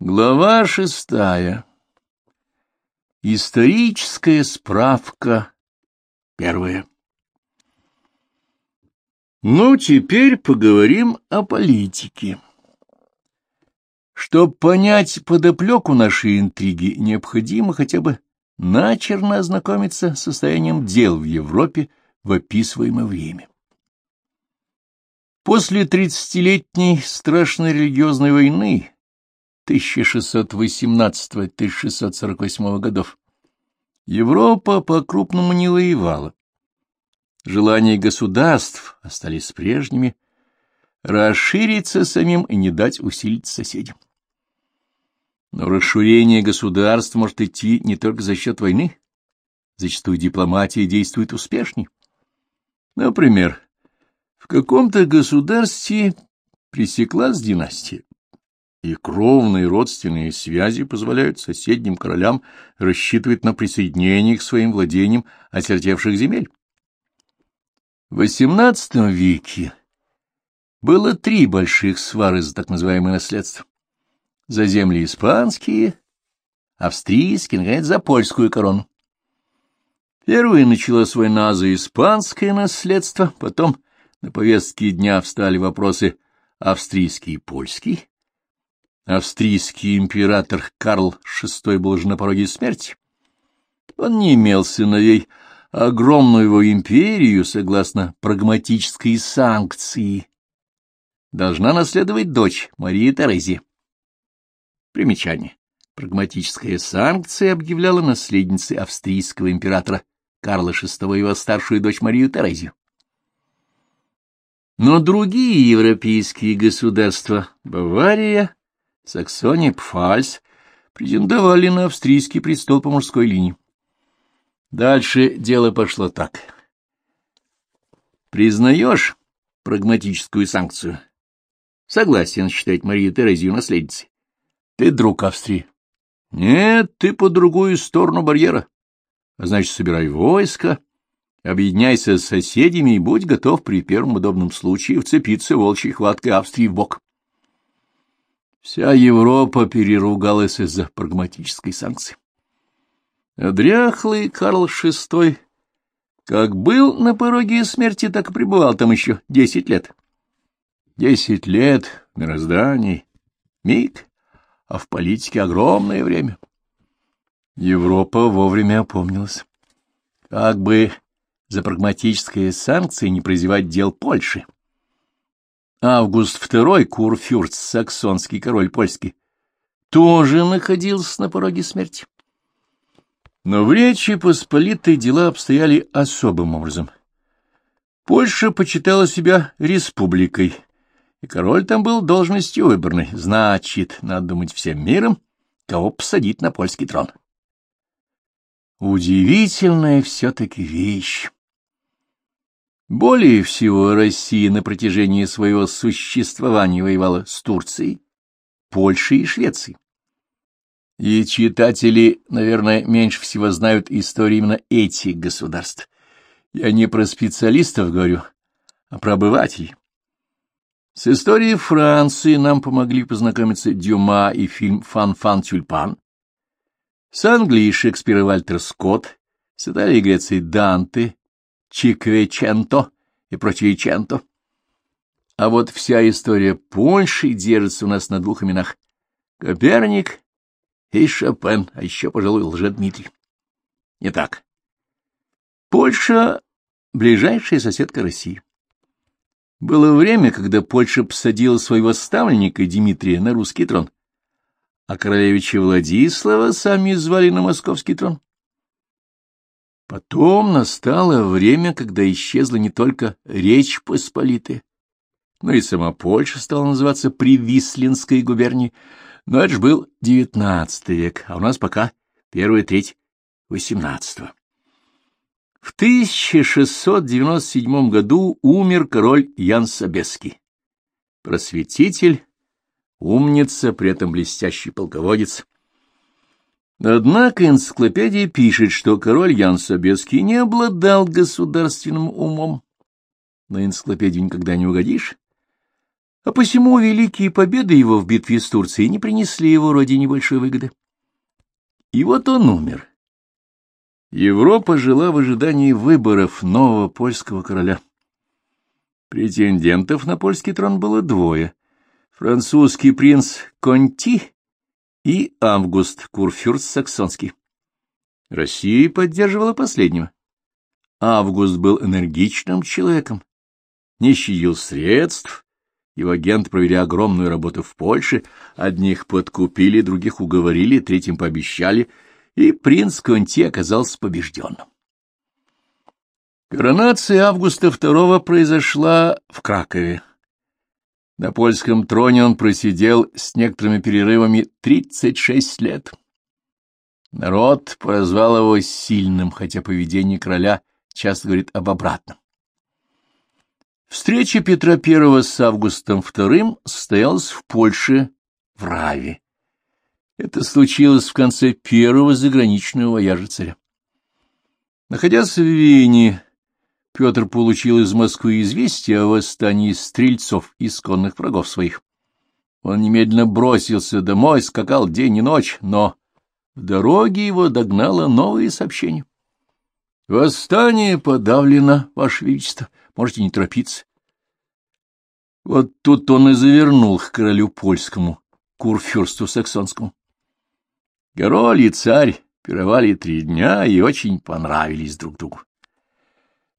Глава шестая. Историческая справка первая. Ну, теперь поговорим о политике. Чтобы понять подоплеку нашей интриги, необходимо хотя бы начерно ознакомиться с состоянием дел в Европе в описываемое время. После тридцатилетней страшной религиозной войны 1618-1648 годов Европа по-крупному не воевала. Желания государств остались прежними, расшириться самим и не дать усилить соседям. Но расширение государств может идти не только за счет войны. Зачастую дипломатия действует успешней. Например, в каком-то государстве пресеклась династия и кровные родственные связи позволяют соседним королям рассчитывать на присоединение к своим владениям осертевших земель. В XVIII веке было три больших свары за так называемое наследство. За земли испанские, австрийские, наконец, за польскую корону. Первой началась война за испанское наследство, потом на повестке дня встали вопросы австрийский и польский, Австрийский император Карл VI был уже на пороге смерти. Он не имел сыновей, огромную его империю, согласно прагматической санкции, должна наследовать дочь Мария Терезия. Примечание. Прагматическая санкция объявляла наследницей австрийского императора Карла VI его старшую дочь Марию Терезию. Но другие европейские государства, Бавария, Саксония Пфальц претендовали на австрийский престол по мужской линии. Дальше дело пошло так. Признаешь прагматическую санкцию? Согласен считать Марию Терезию наследницей. Ты друг Австрии. Нет, ты по другую сторону барьера. А значит, собирай войско, объединяйся с соседями и будь готов при первом удобном случае вцепиться волчьей хваткой Австрии в бок. Вся Европа переругалась из-за прагматической санкции. А дряхлый Карл VI как был на пороге смерти, так и пребывал там еще десять лет. Десять лет в мироздании, миг, а в политике огромное время. Европа вовремя опомнилась. Как бы за прагматические санкции не прозевать дел Польши. Август II, Курфюрст, саксонский король польский, тоже находился на пороге смерти. Но в Речи Посполитой дела обстояли особым образом. Польша почитала себя республикой, и король там был должностью выборной. Значит, надо думать всем миром, кого посадить на польский трон. Удивительная все-таки вещь. Более всего Россия на протяжении своего существования воевала с Турцией, Польшей и Швецией. И читатели, наверное, меньше всего знают историю именно этих государств. Я не про специалистов говорю, а про обывателей. С историей Франции нам помогли познакомиться Дюма и фильм «Фанфан-тюльпан». С Англией Шекспир и Вальтер Скотт, с Италией и Грецией Данте, Чинквеченто и прочие Ченто. А вот вся история Польши держится у нас на двух именах — Коперник и Шопен, а еще, пожалуй, Лжедмитрий. Не так. Польша — ближайшая соседка России. Было время, когда Польша посадила своего ставленника Дмитрия на русский трон, а королевича Владислава сами звали на московский трон. Потом настало время, когда исчезла не только Речь Посполитая, но и сама Польша стала называться Привислинской губернией. Но это же был девятнадцатый век, а у нас пока первая треть восемнадцатого. В 1697 году умер король Ян Собеский. Просветитель, умница, при этом блестящий полководец — Однако энциклопедия пишет, что король Ян Собеский не обладал государственным умом. На энциклопедию никогда не угодишь. а посему великие победы его в битве с Турцией не принесли его родине большой выгоды. И вот он умер. Европа жила в ожидании выборов нового польского короля. Претендентов на польский трон было двое — французский принц Конти и Август Курфюрст Саксонский. Россия поддерживала последнего. Август был энергичным человеком, не щадил средств, его агент провели огромную работу в Польше, одних подкупили, других уговорили, третьим пообещали, и принц Конти оказался побежденным. Коронация Августа II произошла в Кракове. На польском троне он просидел с некоторыми перерывами 36 лет. Народ прозвал его сильным, хотя поведение короля часто говорит об обратном. Встреча Петра I с Августом II состоялась в Польше, в Раве. Это случилось в конце первого заграничного вояжа царя. Находясь в Вене, Петр получил из Москвы известие о восстании стрельцов, исконных врагов своих. Он немедленно бросился домой, скакал день и ночь, но в дороге его догнало новое сообщение. «Восстание подавлено, Ваше Величество можете не торопиться. Вот тут он и завернул к королю польскому, курфюрсту саксонскому. Король и царь пировали три дня и очень понравились друг другу.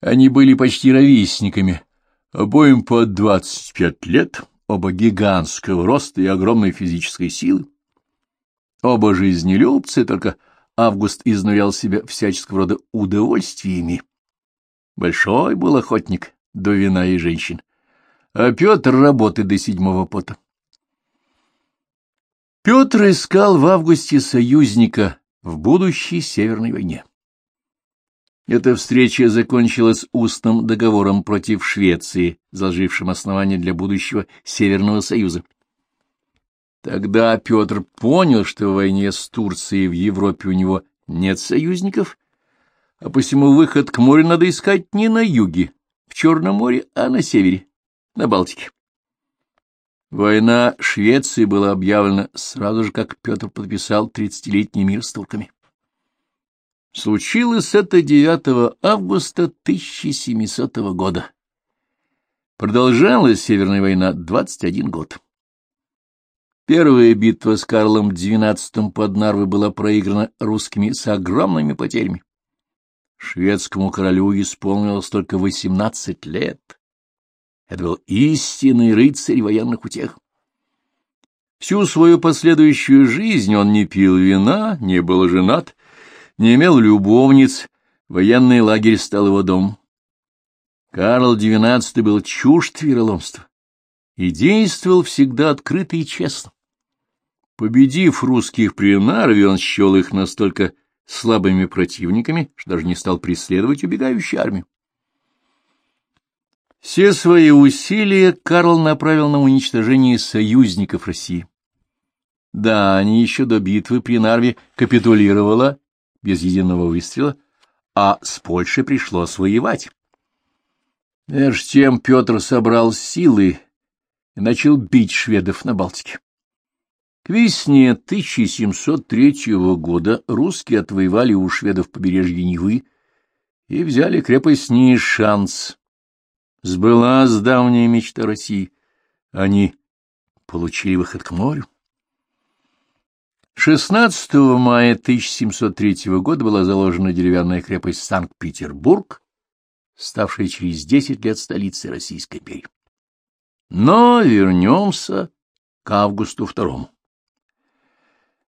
Они были почти ровесниками, обоим по двадцать пять лет, оба гигантского роста и огромной физической силы. Оба жизнелюбцы, только Август изнурял себя всяческого рода удовольствиями. Большой был охотник до вина и женщин, а Петр работает до седьмого пота. Петр искал в августе союзника в будущей Северной войне. Эта встреча закончилась устным договором против Швеции, заложившим основание для будущего Северного Союза. Тогда Петр понял, что в войне с Турцией в Европе у него нет союзников, а посему выход к морю надо искать не на юге, в Черном море, а на севере, на Балтике. Война Швеции была объявлена сразу же, как Петр подписал тридцатилетний мир с турками. Случилось это 9 августа 1700 года. Продолжалась Северная война 21 год. Первая битва с Карлом XII под Нарвой была проиграна русскими с огромными потерями. Шведскому королю исполнилось только восемнадцать лет. Это был истинный рыцарь военных утех. Всю свою последующую жизнь он не пил вина, не был женат, не имел любовниц, военный лагерь стал его домом. Карл XII был чужд вероломства и действовал всегда открыто и честно. Победив русских при Нарве, он счел их настолько слабыми противниками, что даже не стал преследовать убегающую армию. Все свои усилия Карл направил на уничтожение союзников России. Да, они еще до битвы при Нарве капитулировала без единого выстрела, а с Польшей пришлось воевать. Меж тем Петр собрал силы и начал бить шведов на Балтике. К весне 1703 года русские отвоевали у шведов побережье Невы и взяли крепость Нишанс. Сбылась давняя мечта России. Они получили выход к морю. 16 мая 1703 года была заложена деревянная крепость Санкт-Петербург, ставшая через 10 лет столицей Российской империи. Но вернемся к Августу II.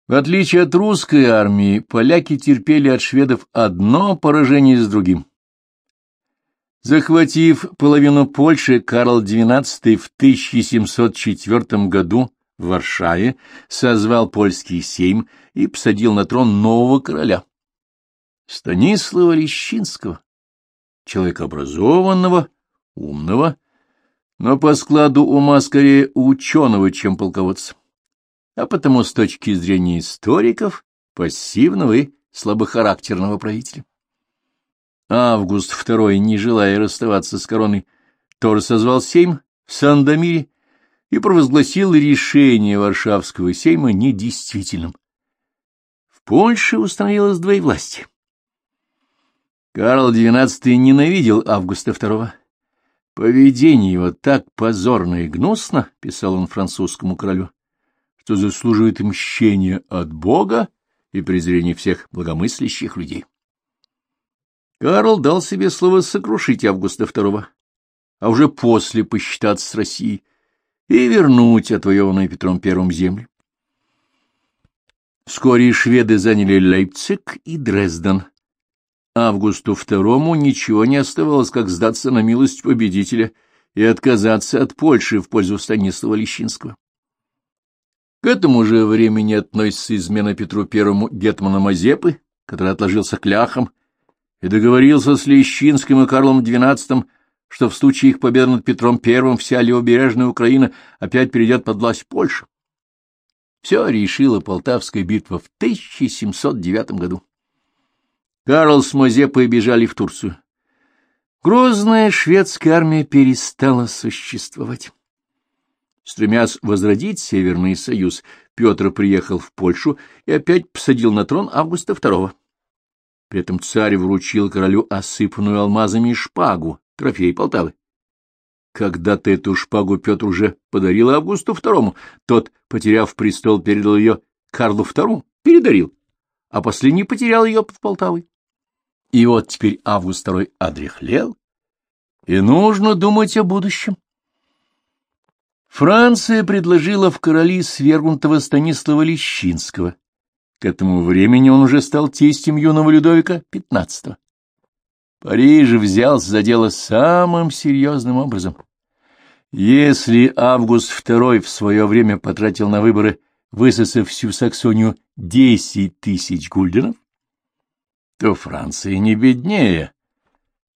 В отличие от русской армии, поляки терпели от шведов одно поражение с другим. Захватив половину Польши, Карл XII в 1704 году в Варшаве созвал польский сейм и посадил на трон нового короля, Станислава Лещинского, человека образованного, умного, но по складу ума скорее ученого, чем полководца а потому с точки зрения историков пассивного и слабохарактерного правителя. Август II, не желая расставаться с короной, тоже созвал сейм в Сандомире и провозгласил решение Варшавского сейма недействительным. В Польше установилось двоевластие. Карл XII ненавидел Августа II. Поведение его так позорно и гнусно, — писал он французскому королю, — что заслуживает мщения от Бога и презрения всех благомыслящих людей. Карл дал себе слово сокрушить Августа II, а уже после посчитаться с Россией и вернуть отвоеванную Петром I земли. Вскоре шведы заняли Лейпциг и Дрезден, Августу II ничего не оставалось, как сдаться на милость победителя и отказаться от Польши в пользу Станислава Лещинского. К этому же времени относится измена Петру I Гетмана Мазепы, который отложился к ляхам и договорился с Лещинским и Карлом XII, что в случае их победы над Петром I вся левобережная Украина опять перейдет под власть Польши. Все решила Полтавская битва в 1709 году. Карл с Мазепой бежали в Турцию. Грозная шведская армия перестала существовать. Стремясь возродить Северный Союз, Петр приехал в Польшу и опять посадил на трон Августа II. При этом царь вручил королю осыпанную алмазами шпагу, трофей Полтавы. Когда-то эту шпагу Петр уже подарил Августу II, тот, потеряв престол, передал ее Карлу II, передарил, а последний потерял ее под Полтавой. И вот теперь Август II одряхлел, и нужно думать о будущем. Франция предложила в короли свергнутого Станислава Лещинского. К этому времени он уже стал тестем юного Людовика XV. Париж взялся за дело самым серьезным образом. Если Август II в свое время потратил на выборы, высосав всю Саксонию, десять тысяч гульденов, то Франция не беднее.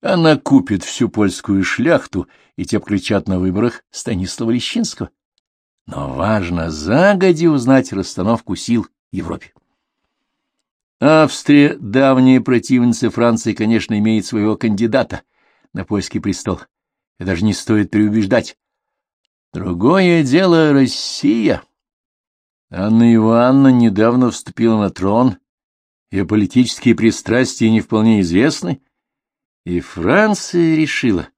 Она купит всю польскую шляхту, и те включат на выборах Станислава Лещинского. Но важно загоди узнать расстановку сил в Европе. Австрия, давняя противница Франции, конечно, имеет своего кандидата на польский престол. И даже не стоит преубеждать. Другое дело — Россия. Анна Ивановна недавно вступила на трон ее политические пристрастия не вполне известны, и Франция решила,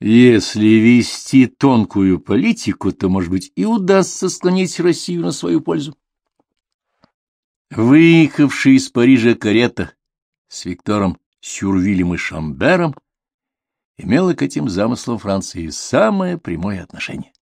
если вести тонкую политику, то, может быть, и удастся склонить Россию на свою пользу. Выехавший из Парижа карета с Виктором Сюрвилем и Шамбером имела к этим замыслам Франции самое прямое отношение.